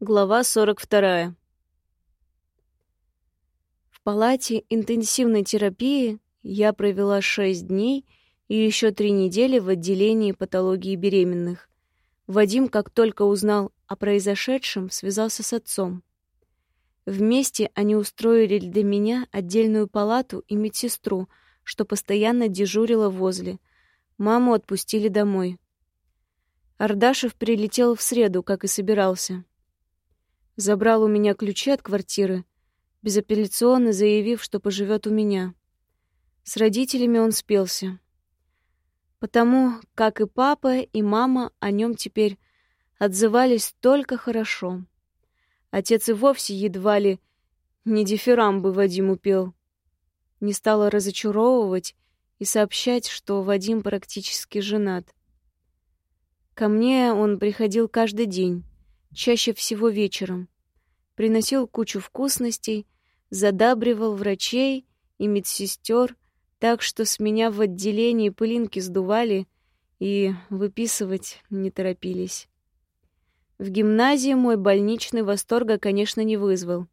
Глава 42. В палате интенсивной терапии я провела 6 дней и еще 3 недели в отделении патологии беременных. Вадим, как только узнал о произошедшем, связался с отцом. Вместе они устроили для меня отдельную палату и медсестру, что постоянно дежурила возле. Маму отпустили домой. Ардашев прилетел в среду, как и собирался. Забрал у меня ключи от квартиры, безапелляционно заявив, что поживет у меня. С родителями он спелся. Потому как и папа, и мама о нем теперь отзывались только хорошо. Отец и вовсе едва ли не дифирамбы Вадиму пел. Не стала разочаровывать и сообщать, что Вадим практически женат. Ко мне он приходил каждый день, чаще всего вечером. Приносил кучу вкусностей, задабривал врачей и медсестер, так что с меня в отделении пылинки сдували и выписывать не торопились. В гимназии мой больничный восторга, конечно, не вызвал.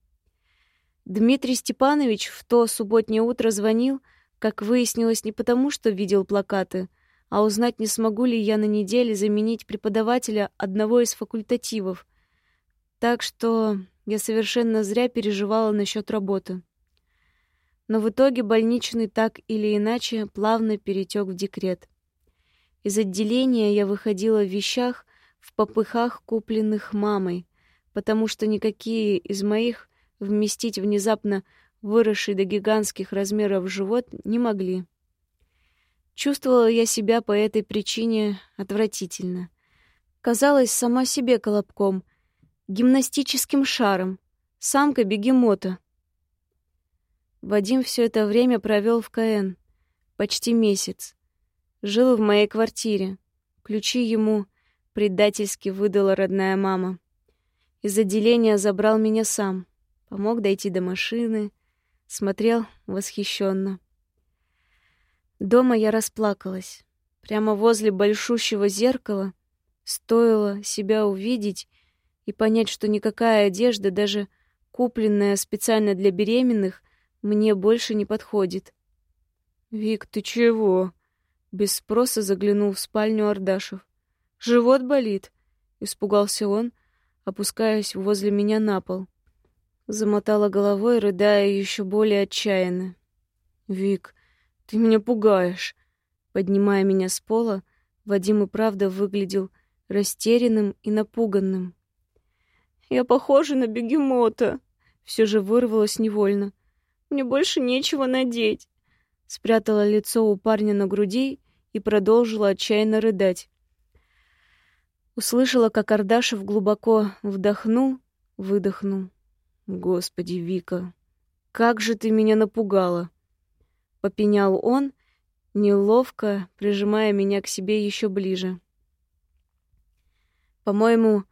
Дмитрий Степанович в то субботнее утро звонил, как выяснилось, не потому, что видел плакаты, а узнать, не смогу ли я на неделе заменить преподавателя одного из факультативов. Так что я совершенно зря переживала насчет работы. Но в итоге больничный так или иначе плавно перетек в декрет. Из отделения я выходила в вещах, в попыхах, купленных мамой, потому что никакие из моих вместить внезапно выросший до гигантских размеров живот не могли. Чувствовала я себя по этой причине отвратительно. Казалась сама себе колобком, гимнастическим шаром, самкой бегемота. Вадим все это время провел в КН, почти месяц. Жил в моей квартире. Ключи ему предательски выдала родная мама. Из отделения забрал меня сам, помог дойти до машины, смотрел восхищенно. Дома я расплакалась. Прямо возле большущего зеркала стоило себя увидеть и понять, что никакая одежда, даже купленная специально для беременных, мне больше не подходит. «Вик, ты чего?» Без спроса заглянул в спальню Ардашев. «Живот болит?» — испугался он, опускаясь возле меня на пол. Замотала головой, рыдая еще более отчаянно. «Вик, ты меня пугаешь. Поднимая меня с пола, Вадим и правда выглядел растерянным и напуганным. Я похожа на бегемота. Все же вырвалось невольно. Мне больше нечего надеть. Спрятала лицо у парня на груди и продолжила отчаянно рыдать. Услышала, как Ардашев глубоко вдохнул, выдохнул. Господи, Вика, как же ты меня напугала попенял он, неловко прижимая меня к себе еще ближе. По-моему,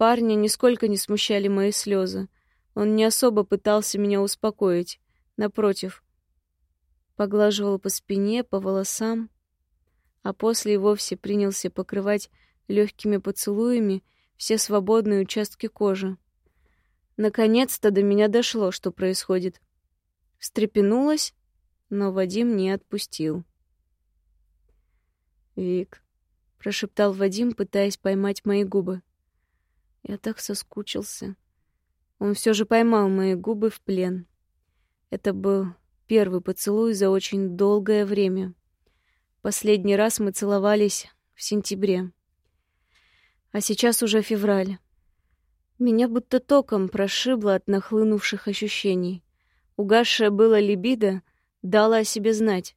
парня нисколько не смущали мои слезы. Он не особо пытался меня успокоить, напротив, поглаживал по спине, по волосам, а после и вовсе принялся покрывать легкими поцелуями все свободные участки кожи. Наконец-то до меня дошло, что происходит. Встрепенулась но Вадим не отпустил. «Вик», — прошептал Вадим, пытаясь поймать мои губы. Я так соскучился. Он все же поймал мои губы в плен. Это был первый поцелуй за очень долгое время. Последний раз мы целовались в сентябре. А сейчас уже февраль. Меня будто током прошибло от нахлынувших ощущений. Угасшее было либидо дала о себе знать.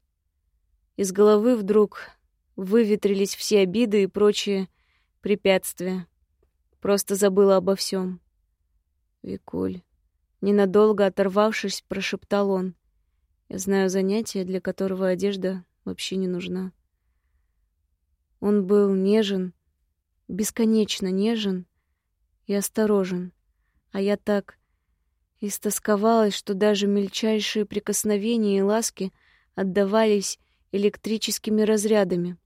Из головы вдруг выветрились все обиды и прочие препятствия. Просто забыла обо всем. Викуль, ненадолго оторвавшись, прошептал он. Я знаю занятие, для которого одежда вообще не нужна. Он был нежен, бесконечно нежен и осторожен, а я так Истосковалась, что даже мельчайшие прикосновения и ласки отдавались электрическими разрядами.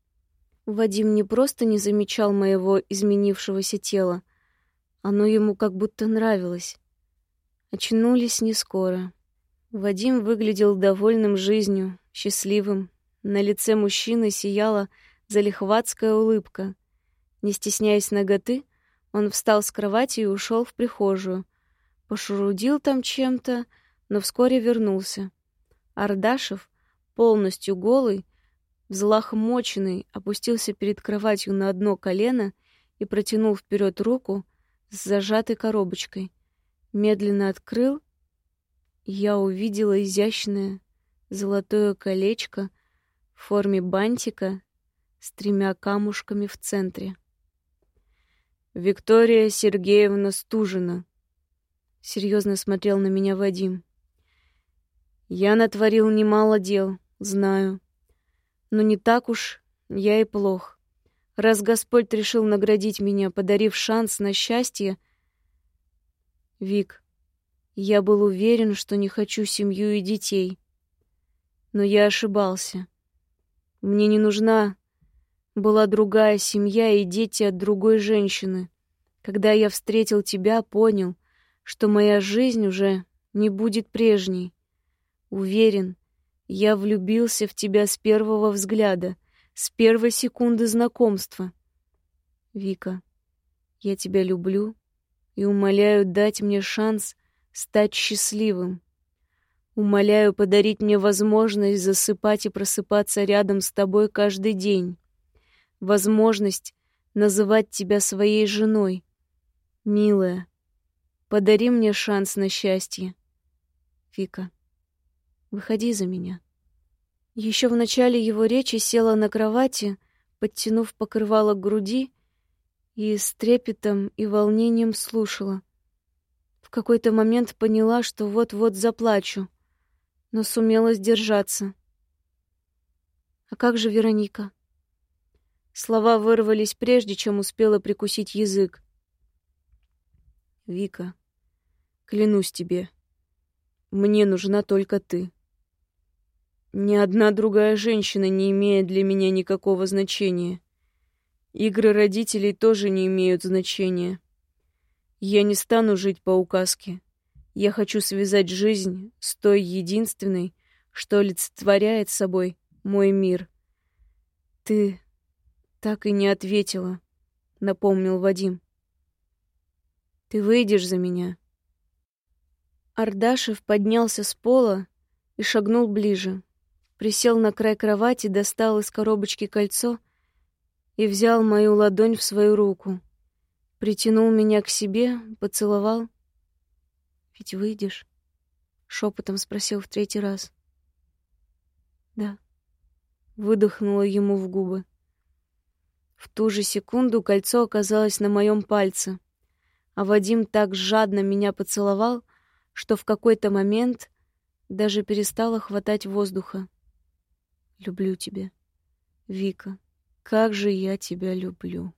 Вадим не просто не замечал моего изменившегося тела, Оно ему как будто нравилось. Очнулись не скоро. Вадим выглядел довольным жизнью, счастливым. На лице мужчины сияла залихватская улыбка. Не стесняясь ноготы, он встал с кровати и ушел в прихожую. Пошурудил там чем-то, но вскоре вернулся. Ардашев, полностью голый, взлохмоченный, опустился перед кроватью на одно колено и протянул вперед руку с зажатой коробочкой. Медленно открыл, я увидела изящное золотое колечко в форме бантика с тремя камушками в центре. Виктория Сергеевна Стужина. Серьезно смотрел на меня Вадим. Я натворил немало дел, знаю. Но не так уж я и плох. Раз Господь решил наградить меня, подарив шанс на счастье... Вик, я был уверен, что не хочу семью и детей. Но я ошибался. Мне не нужна была другая семья и дети от другой женщины. Когда я встретил тебя, понял, что моя жизнь уже не будет прежней. Уверен, я влюбился в тебя с первого взгляда, с первой секунды знакомства. Вика, я тебя люблю и умоляю дать мне шанс стать счастливым. Умоляю подарить мне возможность засыпать и просыпаться рядом с тобой каждый день возможность называть тебя своей женой. Милая, подари мне шанс на счастье. Вика, выходи за меня. Еще в начале его речи села на кровати, подтянув покрывало к груди, и с трепетом и волнением слушала. В какой-то момент поняла, что вот-вот заплачу, но сумела сдержаться. А как же Вероника? Слова вырвались прежде, чем успела прикусить язык. «Вика, клянусь тебе, мне нужна только ты. Ни одна другая женщина не имеет для меня никакого значения. Игры родителей тоже не имеют значения. Я не стану жить по указке. Я хочу связать жизнь с той единственной, что олицетворяет собой мой мир. Ты так и не ответила, напомнил Вадим. Ты выйдешь за меня. Ардашев поднялся с пола и шагнул ближе. Присел на край кровати, достал из коробочки кольцо и взял мою ладонь в свою руку. Притянул меня к себе, поцеловал. «Ведь выйдешь?» — шепотом спросил в третий раз. «Да», — выдохнула ему в губы. В ту же секунду кольцо оказалось на моем пальце, а Вадим так жадно меня поцеловал, что в какой-то момент даже перестало хватать воздуха. Люблю тебя, Вика. Как же я тебя люблю.